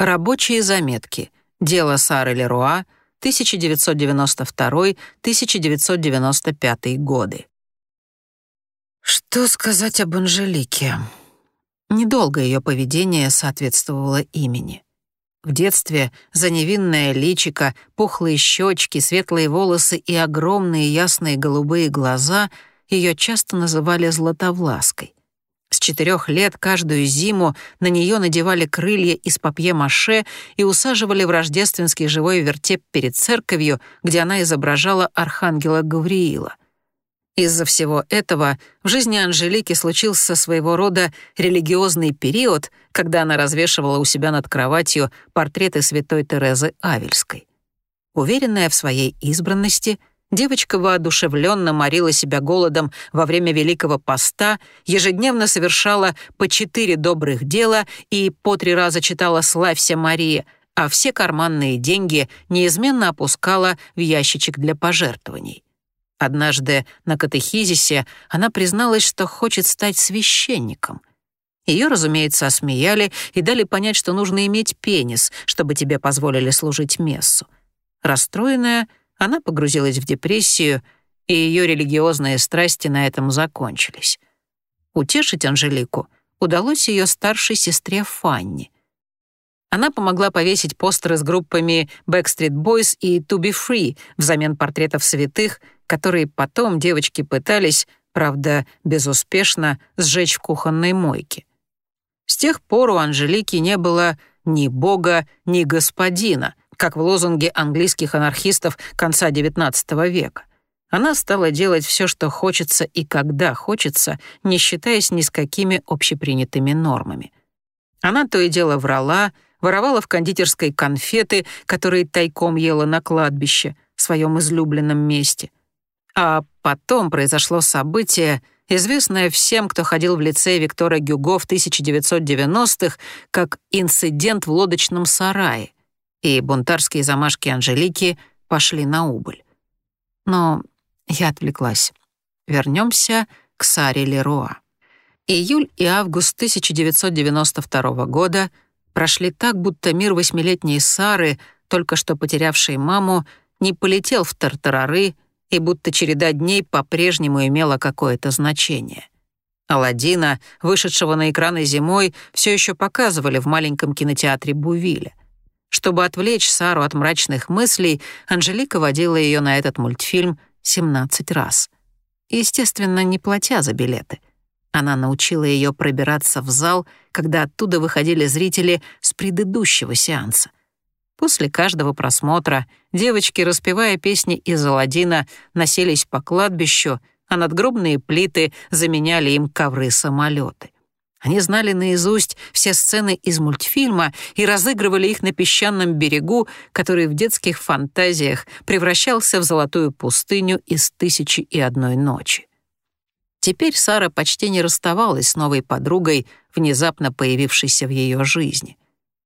Рабочие заметки. Дело Сары Леруа, 1992-1995 годы. Что сказать об Анжелике? Недолго ее поведение соответствовало имени. В детстве за невинное личико, пухлые щечки, светлые волосы и огромные ясные голубые глаза ее часто называли Златовлаской. Четырех лет каждую зиму на нее надевали крылья из папье-маше и усаживали в рождественский живой вертеп перед церковью, где она изображала архангела Гавриила. Из-за всего этого в жизни Анжелики случился своего рода религиозный период, когда она развешивала у себя над кроватью портреты святой Терезы Авельской. Уверенная в своей избранности — Девочка воодушевленно морила себя голодом во время Великого Поста, ежедневно совершала по четыре добрых дела и по три раза читала «Славься, Мария», а все карманные деньги неизменно опускала в ящичек для пожертвований. Однажды на катехизисе она призналась, что хочет стать священником. Ее, разумеется, осмеяли и дали понять, что нужно иметь пенис, чтобы тебе позволили служить мессу. Расстроенная — она погрузилась в депрессию, и ее религиозные страсти на этом закончились. Утешить Анжелику удалось ее старшей сестре Фанни. Она помогла повесить постеры с группами Backstreet Boys и To Be Free взамен портретов святых, которые потом девочки пытались, правда, безуспешно, сжечь в кухонной мойке. С тех пор у Анжелики не было ни бога, ни господина, как в лозунге английских анархистов конца XIX века. Она стала делать все, что хочется и когда хочется, не считаясь ни с какими общепринятыми нормами. Она то и дело врала, воровала в кондитерской конфеты, которые тайком ела на кладбище, в своем излюбленном месте. А потом произошло событие, известное всем, кто ходил в лицей Виктора Гюго в 1990-х, как инцидент в лодочном сарае — и бунтарские замашки Анжелики пошли на убыль. Но я отвлеклась. Вернемся к Саре Леруа. Июль и август 1992 года прошли так, будто мир восьмилетней Сары, только что потерявшей маму, не полетел в тартарары, и будто череда дней по-прежнему имела какое-то значение. Аладдина, вышедшего на экраны зимой, все еще показывали в маленьком кинотеатре Бувиля. Чтобы отвлечь Сару от мрачных мыслей, Анжелика водила ее на этот мультфильм 17 раз. Естественно, не платя за билеты. Она научила ее пробираться в зал, когда оттуда выходили зрители с предыдущего сеанса. После каждого просмотра девочки, распевая песни из Аладдина, носились по кладбищу, а надгробные плиты заменяли им ковры-самолеты. Они знали наизусть все сцены из мультфильма и разыгрывали их на песчаном берегу, который в детских фантазиях превращался в золотую пустыню из «Тысячи и одной ночи». Теперь Сара почти не расставалась с новой подругой, внезапно появившейся в ее жизни.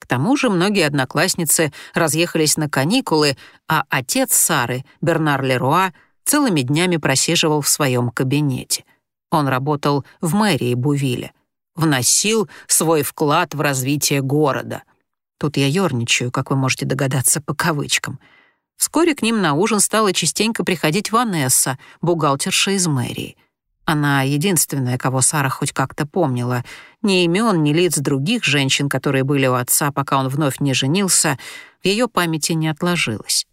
К тому же многие одноклассницы разъехались на каникулы, а отец Сары, Бернар Леруа, целыми днями просиживал в своем кабинете. Он работал в мэрии Бувиля вносил свой вклад в развитие города. Тут я ёрничаю, как вы можете догадаться по кавычкам. Вскоре к ним на ужин стала частенько приходить Ванесса, бухгалтерша из мэрии. Она единственная, кого Сара хоть как-то помнила. Ни имен, ни лиц других женщин, которые были у отца, пока он вновь не женился, в ее памяти не отложилось.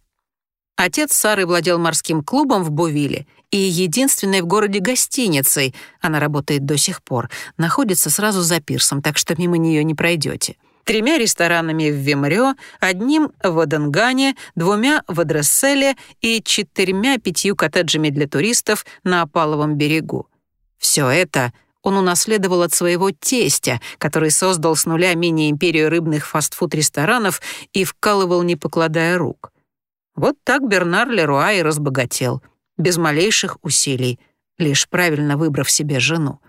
Отец Сары владел морским клубом в Бувиле и единственной в городе гостиницей, она работает до сих пор, находится сразу за пирсом, так что мимо нее не пройдете. Тремя ресторанами в Вимрё, одним в Аденгане, двумя в Адресселе и четырьмя-пятью коттеджами для туристов на Опаловом берегу. Все это он унаследовал от своего тестя, который создал с нуля мини-империю рыбных фастфуд-ресторанов и вкалывал, не покладая рук. Вот так Бернар Леруа и разбогател, без малейших усилий, лишь правильно выбрав себе жену.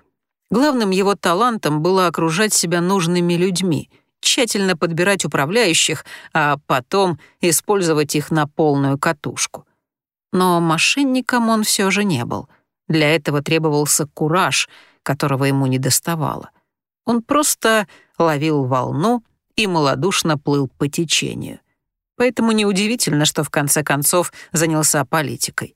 Главным его талантом было окружать себя нужными людьми, тщательно подбирать управляющих, а потом использовать их на полную катушку. Но мошенником он все же не был. Для этого требовался кураж, которого ему не доставало. Он просто ловил волну и малодушно плыл по течению. Поэтому неудивительно, что в конце концов занялся политикой.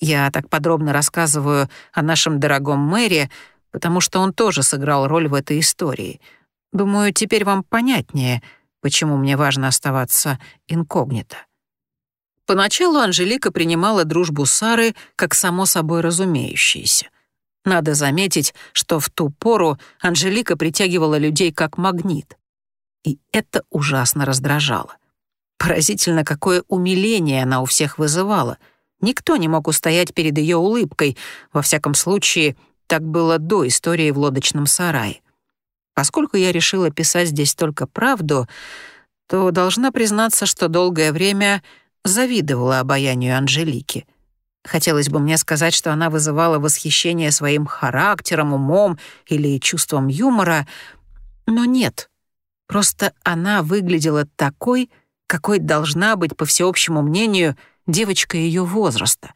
Я так подробно рассказываю о нашем дорогом мэре, потому что он тоже сыграл роль в этой истории. Думаю, теперь вам понятнее, почему мне важно оставаться инкогнито. Поначалу Анжелика принимала дружбу Сары как само собой разумеющееся. Надо заметить, что в ту пору Анжелика притягивала людей как магнит. И это ужасно раздражало. Поразительно, какое умиление она у всех вызывала. Никто не мог устоять перед ее улыбкой, во всяком случае, так было до истории в лодочном сарае. Поскольку я решила писать здесь только правду, то должна признаться, что долгое время завидовала обаянию Анжелики. Хотелось бы мне сказать, что она вызывала восхищение своим характером, умом или чувством юмора, но нет. Просто она выглядела такой, какой должна быть, по всеобщему мнению, девочка ее возраста.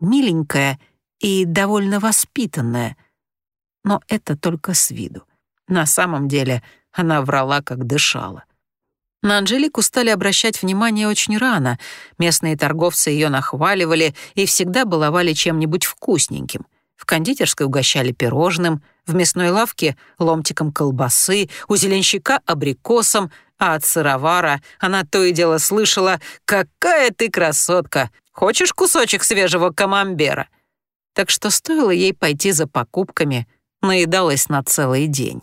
Миленькая и довольно воспитанная. Но это только с виду. На самом деле она врала, как дышала. На Анжелику стали обращать внимание очень рано. Местные торговцы ее нахваливали и всегда баловали чем-нибудь вкусненьким. В кондитерской угощали пирожным, в мясной лавке — ломтиком колбасы, у зеленщика — абрикосом, а от сыровара она то и дело слышала «Какая ты красотка! Хочешь кусочек свежего камамбера?» Так что стоило ей пойти за покупками, наедалась на целый день.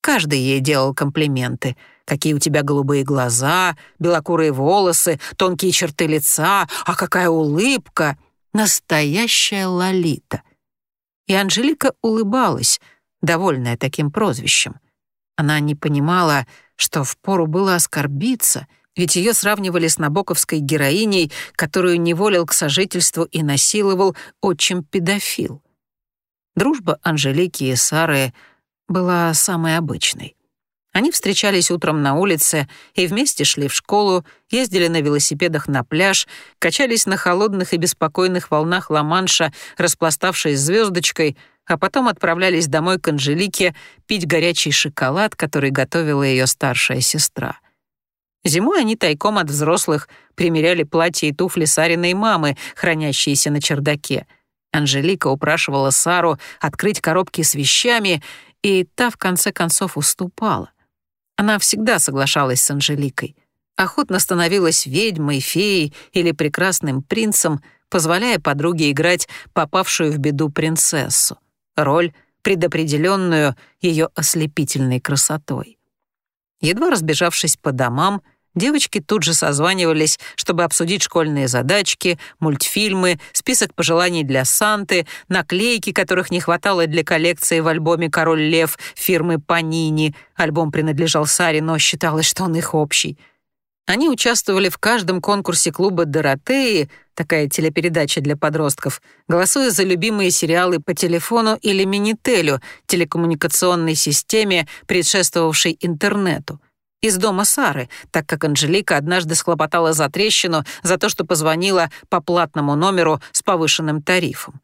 Каждый ей делал комплименты. Какие у тебя голубые глаза, белокурые волосы, тонкие черты лица, а какая улыбка! Настоящая Лолита. И Анжелика улыбалась, довольная таким прозвищем. Она не понимала, что впору было оскорбиться, ведь ее сравнивали с набоковской героиней, которую неволил к сожительству и насиловал отчим-педофил. Дружба Анжелики и Сары была самой обычной. Они встречались утром на улице и вместе шли в школу, ездили на велосипедах на пляж, качались на холодных и беспокойных волнах Ла-Манша, распластавшись звездочкой — а потом отправлялись домой к Анжелике пить горячий шоколад, который готовила ее старшая сестра. Зимой они тайком от взрослых примеряли платья и туфли Сариной мамы, хранящиеся на чердаке. Анжелика упрашивала Сару открыть коробки с вещами, и та в конце концов уступала. Она всегда соглашалась с Анжеликой. Охотно становилась ведьмой, феей или прекрасным принцем, позволяя подруге играть попавшую в беду принцессу роль, предопределенную ее ослепительной красотой. Едва разбежавшись по домам, девочки тут же созванивались, чтобы обсудить школьные задачки, мультфильмы, список пожеланий для Санты, наклейки, которых не хватало для коллекции в альбоме «Король лев» фирмы «Панини». Альбом принадлежал Саре, но считалось, что он их общий — они участвовали в каждом конкурсе клуба «Доротеи», такая телепередача для подростков, голосуя за любимые сериалы по телефону или Минителю, телекоммуникационной системе, предшествовавшей интернету. Из дома Сары, так как Анжелика однажды схлопотала за трещину за то, что позвонила по платному номеру с повышенным тарифом.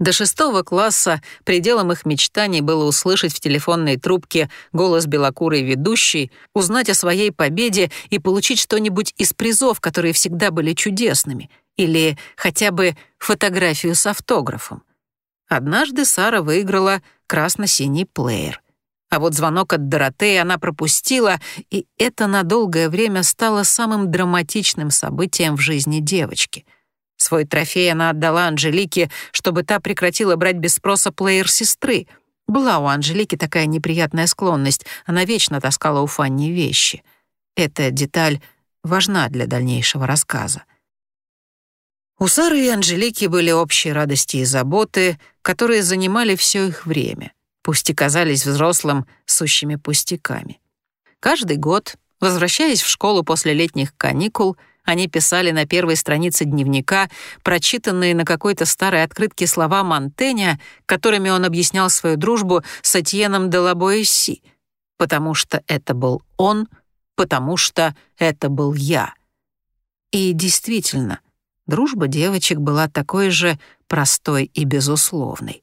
До шестого класса пределом их мечтаний было услышать в телефонной трубке голос белокурой ведущей, узнать о своей победе и получить что-нибудь из призов, которые всегда были чудесными, или хотя бы фотографию с автографом. Однажды Сара выиграла красно-синий плеер. А вот звонок от Доротеи она пропустила, и это на долгое время стало самым драматичным событием в жизни девочки — Свой трофей она отдала Анжелике, чтобы та прекратила брать без спроса плеер сестры. Была у Анжелики такая неприятная склонность, она вечно таскала у Фанни вещи. Эта деталь важна для дальнейшего рассказа. У Сары и Анжелики были общие радости и заботы, которые занимали все их время, пусть и казались взрослым сущими пустяками. Каждый год, возвращаясь в школу после летних каникул, они писали на первой странице дневника прочитанные на какой-то старой открытке слова Монтэня, которыми он объяснял свою дружбу с Этьеном де Лабоэсси. «Потому что это был он, потому что это был я». И действительно, дружба девочек была такой же простой и безусловной.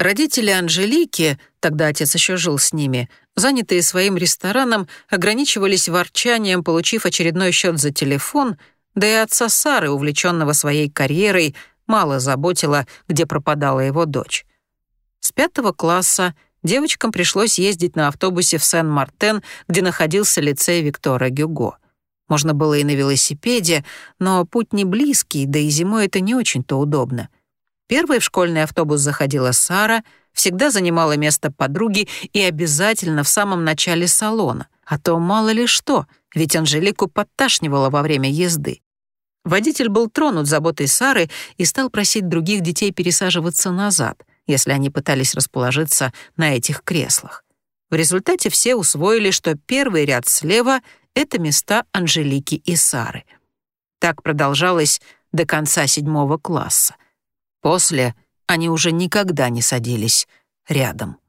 Родители Анжелики, тогда отец еще жил с ними, занятые своим рестораном, ограничивались ворчанием, получив очередной счет за телефон, да и отца Сары, увлеченного своей карьерой, мало заботила, где пропадала его дочь. С пятого класса девочкам пришлось ездить на автобусе в Сен-Мартен, где находился лицей Виктора Гюго. Можно было и на велосипеде, но путь не близкий, да и зимой это не очень-то удобно. Первой в школьный автобус заходила Сара, всегда занимала место подруги и обязательно в самом начале салона. А то мало ли что, ведь Анжелику подташнивала во время езды. Водитель был тронут заботой Сары и стал просить других детей пересаживаться назад, если они пытались расположиться на этих креслах. В результате все усвоили, что первый ряд слева — это места Анжелики и Сары. Так продолжалось до конца седьмого класса. После они уже никогда не садились рядом.